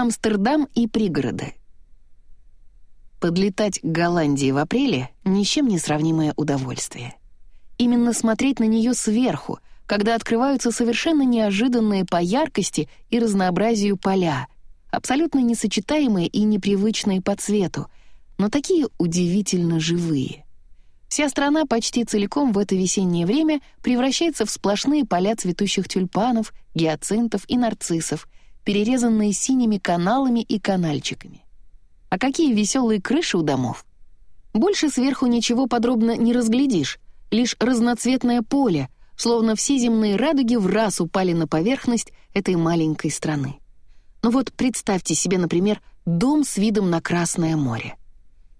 Амстердам и пригороды. Подлетать к Голландии в апреле — ни чем не сравнимое удовольствие. Именно смотреть на нее сверху, когда открываются совершенно неожиданные по яркости и разнообразию поля, абсолютно несочетаемые и непривычные по цвету, но такие удивительно живые. Вся страна почти целиком в это весеннее время превращается в сплошные поля цветущих тюльпанов, гиацинтов и нарциссов, перерезанные синими каналами и канальчиками. А какие веселые крыши у домов! Больше сверху ничего подробно не разглядишь, лишь разноцветное поле, словно все земные радуги в раз упали на поверхность этой маленькой страны. Ну вот представьте себе, например, дом с видом на Красное море.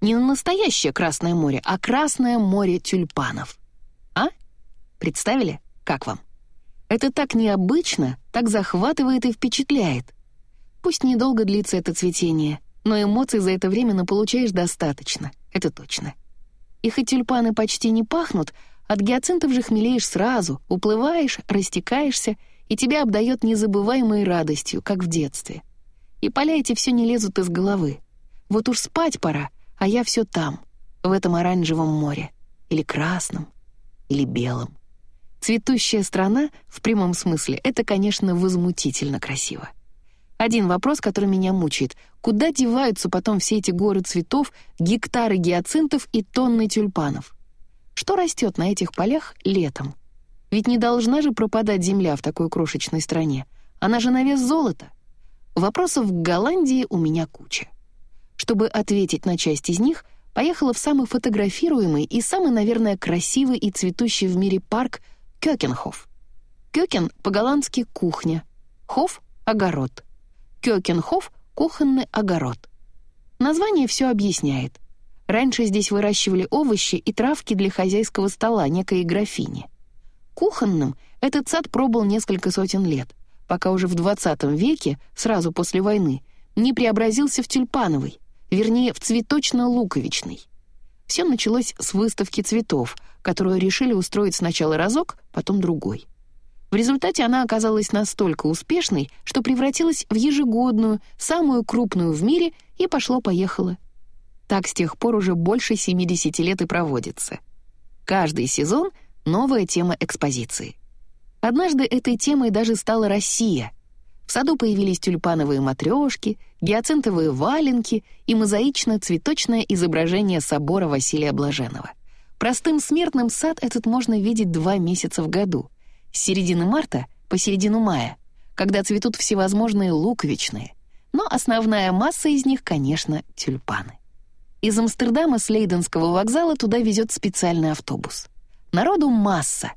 Не на настоящее Красное море, а Красное море тюльпанов. А? Представили? Как вам? Это так необычно, так захватывает и впечатляет. Пусть недолго длится это цветение, но эмоций за это время наполучаешь достаточно, это точно. И хоть тюльпаны почти не пахнут, от гиацинтов же хмелеешь сразу, уплываешь, растекаешься, и тебя обдает незабываемой радостью, как в детстве. И поля эти все не лезут из головы. Вот уж спать пора, а я все там, в этом оранжевом море, или красном, или белом. Цветущая страна, в прямом смысле, это, конечно, возмутительно красиво. Один вопрос, который меня мучает. Куда деваются потом все эти горы цветов, гектары гиацинтов и тонны тюльпанов? Что растет на этих полях летом? Ведь не должна же пропадать земля в такой крошечной стране. Она же на вес золота. Вопросов в Голландии у меня куча. Чтобы ответить на часть из них, поехала в самый фотографируемый и самый, наверное, красивый и цветущий в мире парк Кёкенхоф. Кёкен по-голландски «кухня», хоф — «огород». Кёкенхоф — кухонный огород. Название все объясняет. Раньше здесь выращивали овощи и травки для хозяйского стола некой графини. Кухонным этот сад пробыл несколько сотен лет, пока уже в 20 веке, сразу после войны, не преобразился в тюльпановый, вернее, в цветочно-луковичный. Все началось с выставки цветов, которую решили устроить сначала разок, потом другой. В результате она оказалась настолько успешной, что превратилась в ежегодную, самую крупную в мире и пошло-поехало. Так с тех пор уже больше 70 лет и проводится. Каждый сезон — новая тема экспозиции. Однажды этой темой даже стала Россия — в саду появились тюльпановые матрешки, гиацинтовые валенки и мозаично-цветочное изображение собора Василия Блаженного. Простым смертным сад этот можно видеть два месяца в году. С середины марта по середину мая, когда цветут всевозможные луковичные. Но основная масса из них, конечно, тюльпаны. Из Амстердама с Лейденского вокзала туда везет специальный автобус. Народу масса,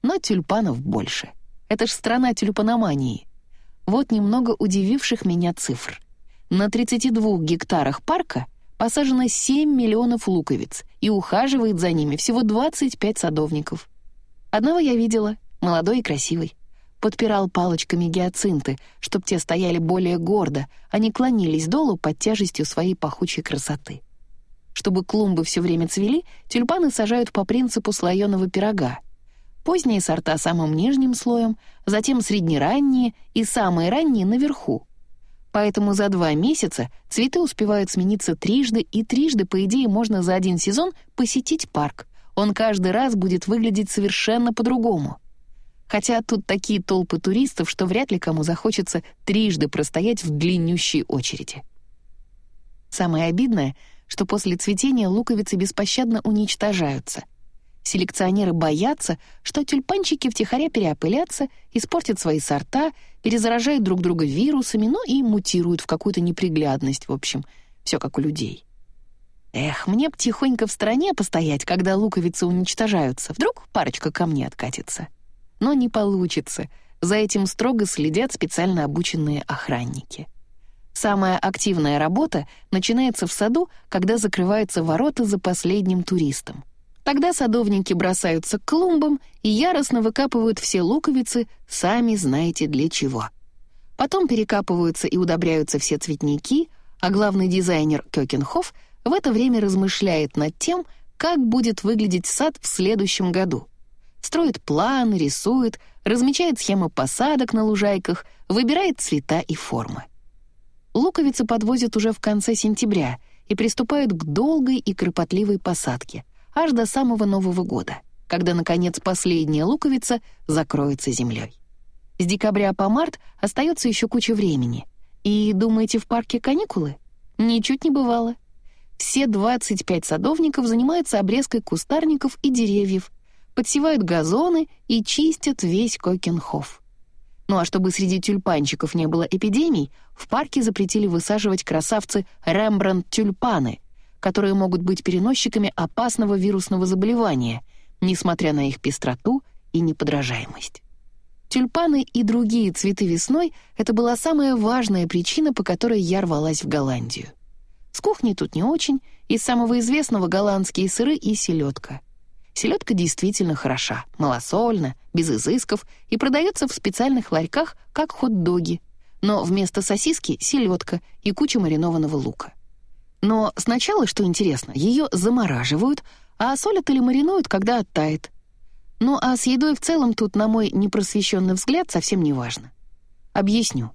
но тюльпанов больше. Это ж страна тюльпаномании. Вот немного удививших меня цифр. На 32 гектарах парка посажено 7 миллионов луковиц, и ухаживает за ними всего 25 садовников. Одного я видела, молодой и красивый. Подпирал палочками гиацинты, чтоб те стояли более гордо, а не клонились долу под тяжестью своей пахучей красоты. Чтобы клумбы все время цвели, тюльпаны сажают по принципу слоеного пирога — поздние сорта самым нижним слоем, затем среднеранние и самые ранние наверху. Поэтому за два месяца цветы успевают смениться трижды, и трижды, по идее, можно за один сезон посетить парк. Он каждый раз будет выглядеть совершенно по-другому. Хотя тут такие толпы туристов, что вряд ли кому захочется трижды простоять в длиннющей очереди. Самое обидное, что после цветения луковицы беспощадно уничтожаются — Селекционеры боятся, что тюльпанчики втихаря переопылятся, испортят свои сорта, перезаражают друг друга вирусами, ну и мутируют в какую-то неприглядность, в общем, все как у людей. Эх, мне б тихонько в стороне постоять, когда луковицы уничтожаются. Вдруг парочка ко мне откатится. Но не получится. За этим строго следят специально обученные охранники. Самая активная работа начинается в саду, когда закрываются ворота за последним туристом. Тогда садовники бросаются к клумбам и яростно выкапывают все луковицы, сами знаете для чего. Потом перекапываются и удобряются все цветники, а главный дизайнер Кёкенхоф в это время размышляет над тем, как будет выглядеть сад в следующем году. Строит планы, рисует, размечает схемы посадок на лужайках, выбирает цвета и формы. Луковицы подвозят уже в конце сентября и приступают к долгой и кропотливой посадке, аж до самого Нового года, когда, наконец, последняя луковица закроется землей. С декабря по март остается еще куча времени. И думаете, в парке каникулы? Ничуть не бывало. Все 25 садовников занимаются обрезкой кустарников и деревьев, подсевают газоны и чистят весь Кокенхоф. Ну а чтобы среди тюльпанчиков не было эпидемий, в парке запретили высаживать красавцы Рембрандт-тюльпаны, которые могут быть переносчиками опасного вирусного заболевания, несмотря на их пестроту и неподражаемость. Тюльпаны и другие цветы весной — это была самая важная причина, по которой я рвалась в Голландию. С кухней тут не очень, из самого известного голландские сыры и селедка. Селедка действительно хороша, малосольна, без изысков и продается в специальных ларьках, как хот-доги. Но вместо сосиски — селедка и куча маринованного лука. Но сначала, что интересно, ее замораживают, а солят или маринуют, когда оттает. Ну а с едой в целом тут, на мой непросвещенный взгляд, совсем не важно. Объясню.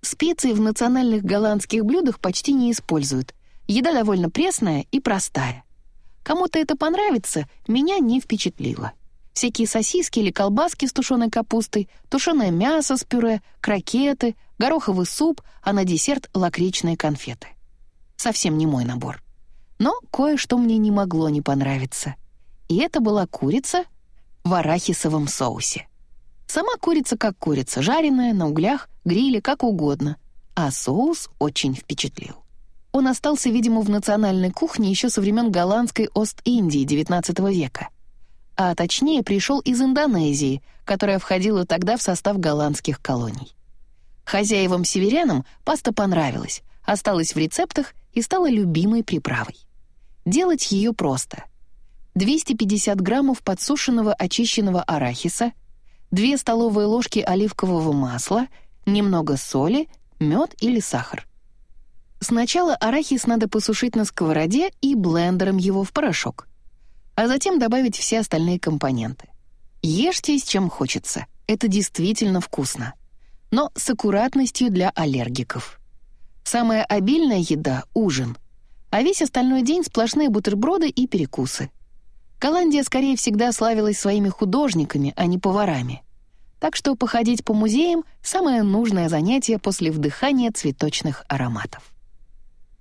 Специи в национальных голландских блюдах почти не используют. Еда довольно пресная и простая. Кому-то это понравится, меня не впечатлило. Всякие сосиски или колбаски с тушеной капустой, тушеное мясо с пюре, крокеты, гороховый суп, а на десерт лакричные конфеты. Совсем не мой набор. Но кое-что мне не могло не понравиться. И это была курица в арахисовом соусе. Сама курица как курица, жареная, на углях, гриле, как угодно. А соус очень впечатлил. Он остался, видимо, в национальной кухне еще со времен голландской Ост-Индии XIX века. А точнее, пришел из Индонезии, которая входила тогда в состав голландских колоний. Хозяевам-северянам паста понравилась, осталась в рецептах и стала любимой приправой. Делать ее просто. 250 граммов подсушенного очищенного арахиса, 2 столовые ложки оливкового масла, немного соли, мед или сахар. Сначала арахис надо посушить на сковороде и блендером его в порошок, а затем добавить все остальные компоненты. Ешьте с чем хочется, это действительно вкусно, но с аккуратностью для аллергиков. Самая обильная еда — ужин, а весь остальной день — сплошные бутерброды и перекусы. Голландия скорее всегда славилась своими художниками, а не поварами. Так что походить по музеям — самое нужное занятие после вдыхания цветочных ароматов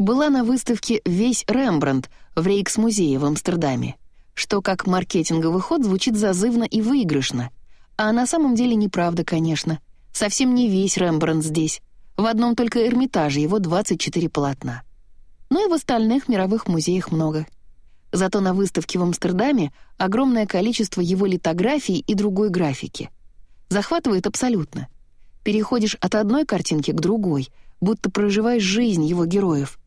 была на выставке «Весь Рембрандт» в Рейкс-музее в Амстердаме, что как маркетинговый ход звучит зазывно и выигрышно. А на самом деле неправда, конечно. Совсем не весь Рембрандт здесь. В одном только Эрмитаже его 24 полотна. Но и в остальных мировых музеях много. Зато на выставке в Амстердаме огромное количество его литографий и другой графики. Захватывает абсолютно. Переходишь от одной картинки к другой, будто проживаешь жизнь его героев.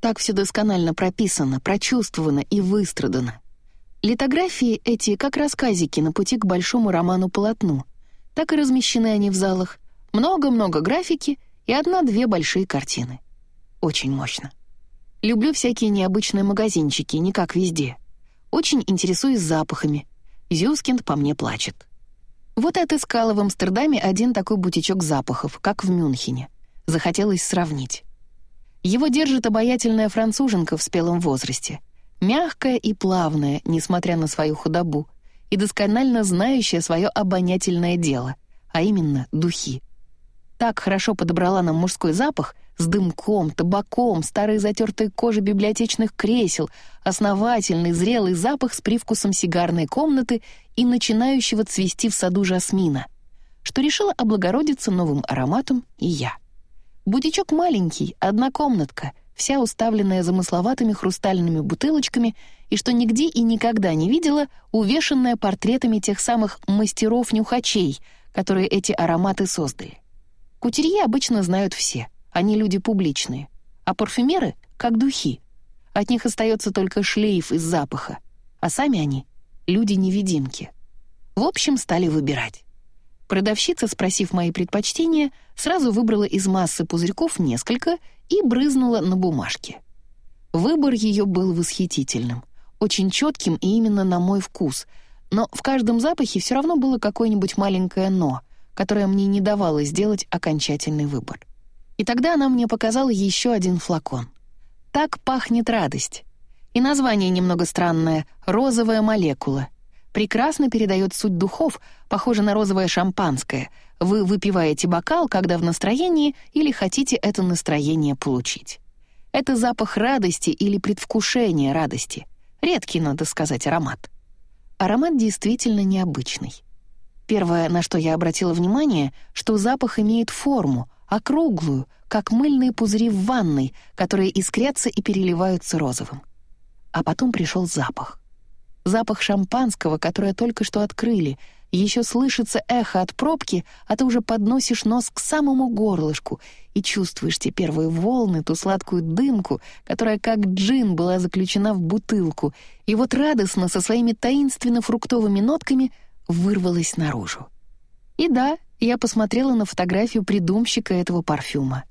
Так все досконально прописано, прочувствовано и выстрадано. Литографии эти как рассказики на пути к большому роману-полотну. Так и размещены они в залах. Много-много графики и одна-две большие картины. Очень мощно. Люблю всякие необычные магазинчики, не как везде. Очень интересуюсь запахами. Зюскинд по мне плачет. Вот отыскала в Амстердаме один такой бутичок запахов, как в Мюнхене. Захотелось сравнить. Его держит обаятельная француженка в спелом возрасте. Мягкая и плавная, несмотря на свою худобу, и досконально знающая свое обонятельное дело, а именно духи. Так хорошо подобрала нам мужской запах с дымком, табаком, старой затертой кожей библиотечных кресел, основательный зрелый запах с привкусом сигарной комнаты и начинающего цвести в саду жасмина, что решила облагородиться новым ароматом и я. Бутичок маленький, одна комнатка, вся уставленная замысловатыми хрустальными бутылочками и, что нигде и никогда не видела, увешанная портретами тех самых мастеров-нюхачей, которые эти ароматы создали. Кутерье обычно знают все, они люди публичные, а парфюмеры — как духи. От них остается только шлейф из запаха, а сами они — люди-невидимки. В общем, стали выбирать. Продавщица, спросив мои предпочтения, сразу выбрала из массы пузырьков несколько и брызнула на бумажке. Выбор ее был восхитительным, очень четким и именно на мой вкус, но в каждом запахе все равно было какое-нибудь маленькое «но», которое мне не давало сделать окончательный выбор. И тогда она мне показала еще один флакон. «Так пахнет радость». И название немного странное — «розовая молекула». Прекрасно передает суть духов, похоже на розовое шампанское. Вы выпиваете бокал, когда в настроении или хотите это настроение получить. Это запах радости или предвкушения радости. Редкий, надо сказать, аромат. Аромат действительно необычный. Первое, на что я обратила внимание, что запах имеет форму, округлую, как мыльные пузыри в ванной, которые искрятся и переливаются розовым. А потом пришел запах. Запах шампанского, которое только что открыли. Еще слышится эхо от пробки, а ты уже подносишь нос к самому горлышку и чувствуешь те первые волны, ту сладкую дымку, которая как джин была заключена в бутылку, и вот радостно со своими таинственно-фруктовыми нотками вырвалась наружу. И да, я посмотрела на фотографию придумщика этого парфюма.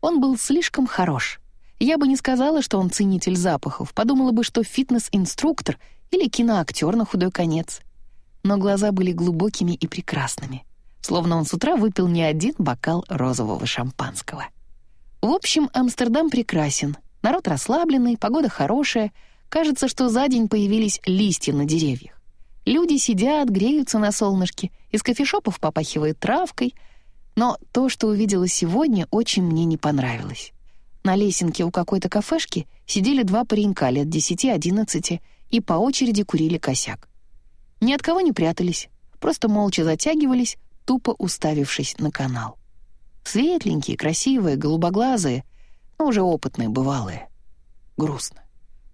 Он был слишком хорош. Я бы не сказала, что он ценитель запахов, подумала бы, что фитнес-инструктор или киноактер на худой конец. Но глаза были глубокими и прекрасными, словно он с утра выпил не один бокал розового шампанского. В общем, Амстердам прекрасен, народ расслабленный, погода хорошая, кажется, что за день появились листья на деревьях. Люди сидят, греются на солнышке, из кофешопов попахивает травкой. Но то, что увидела сегодня, очень мне не понравилось. На лесенке у какой-то кафешки сидели два паренька лет 10-11 и по очереди курили косяк. Ни от кого не прятались, просто молча затягивались, тупо уставившись на канал. Светленькие, красивые, голубоглазые, но уже опытные, бывалые. Грустно.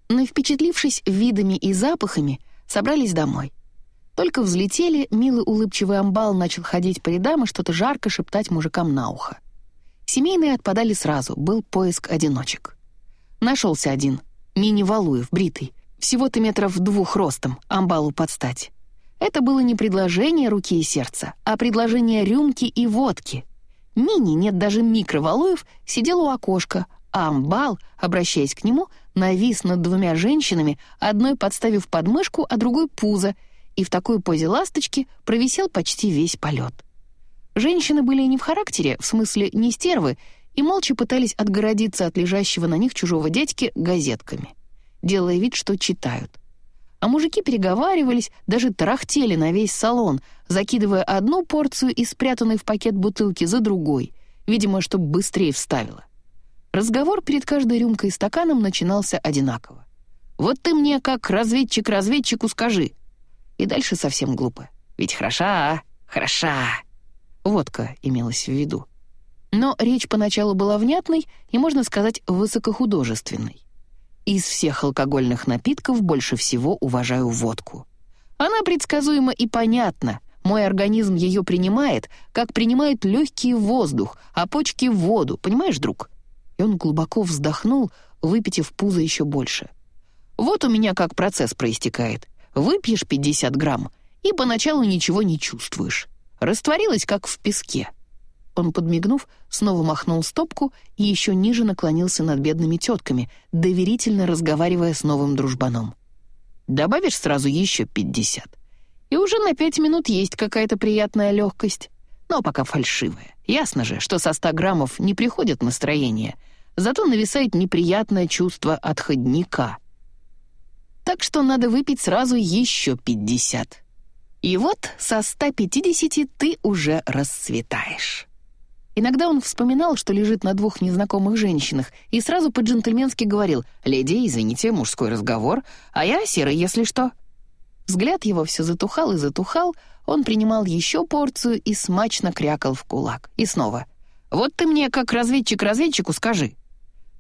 Но впечатлившись видами и запахами, собрались домой — только взлетели, милый улыбчивый амбал начал ходить по рядам и что-то жарко шептать мужикам на ухо. Семейные отпадали сразу, был поиск одиночек. Нашелся один, мини-валуев, бритый, всего-то метров двух ростом, амбалу подстать. Это было не предложение руки и сердца, а предложение рюмки и водки. Мини, нет даже микровалуев, сидел у окошка, а амбал, обращаясь к нему, навис над двумя женщинами, одной подставив подмышку, а другой пузо — и в такой позе ласточки провисел почти весь полет. Женщины были не в характере, в смысле не стервы, и молча пытались отгородиться от лежащего на них чужого дядьки газетками, делая вид, что читают. А мужики переговаривались, даже тарахтели на весь салон, закидывая одну порцию из спрятанной в пакет бутылки за другой, видимо, чтобы быстрее вставила. Разговор перед каждой рюмкой и стаканом начинался одинаково. «Вот ты мне, как разведчик разведчику, скажи, и дальше совсем глупо. Ведь хороша? Хороша. Водка имелась в виду. Но речь поначалу была внятной и, можно сказать, высокохудожественной. Из всех алкогольных напитков больше всего уважаю водку. Она предсказуема и понятна. Мой организм ее принимает, как принимает легкий воздух, а почки — воду, понимаешь, друг? И он глубоко вздохнул, выпитив пузо еще больше. Вот у меня как процесс проистекает. Выпьешь 50 грамм, и поначалу ничего не чувствуешь. Растворилась, как в песке. Он, подмигнув, снова махнул стопку и еще ниже наклонился над бедными тетками, доверительно разговаривая с новым дружбаном. «Добавишь сразу еще 50. И уже на пять минут есть какая-то приятная легкость. Но пока фальшивая. Ясно же, что со 100 граммов не приходит настроение, зато нависает неприятное чувство отходника — так что надо выпить сразу еще 50. И вот со 150 ты уже расцветаешь. Иногда он вспоминал, что лежит на двух незнакомых женщинах, и сразу по-джентльменски говорил «Леди, извините, мужской разговор, а я серый, если что». Взгляд его все затухал и затухал, он принимал еще порцию и смачно крякал в кулак. И снова «Вот ты мне, как разведчик разведчику, скажи».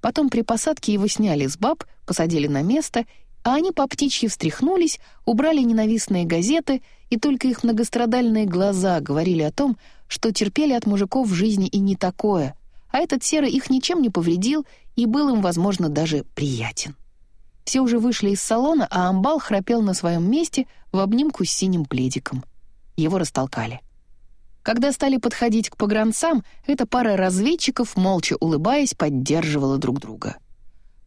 Потом при посадке его сняли с баб, посадили на место а они по птичьи встряхнулись, убрали ненавистные газеты, и только их многострадальные глаза говорили о том, что терпели от мужиков в жизни и не такое, а этот серый их ничем не повредил и был им, возможно, даже приятен. Все уже вышли из салона, а амбал храпел на своем месте в обнимку с синим пледиком. Его растолкали. Когда стали подходить к погранцам, эта пара разведчиков, молча улыбаясь, поддерживала друг друга.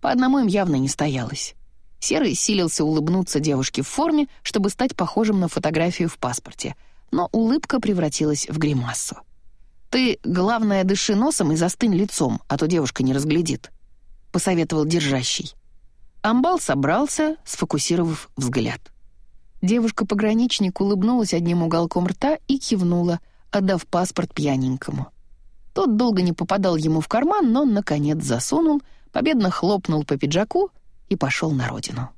По одному им явно не стоялось. Серый силился улыбнуться девушке в форме, чтобы стать похожим на фотографию в паспорте, но улыбка превратилась в гримасу. «Ты, главное, дыши носом и застынь лицом, а то девушка не разглядит», — посоветовал держащий. Амбал собрался, сфокусировав взгляд. Девушка-пограничник улыбнулась одним уголком рта и кивнула, отдав паспорт пьяненькому. Тот долго не попадал ему в карман, но, наконец, засунул, победно хлопнул по пиджаку и пошел на родину.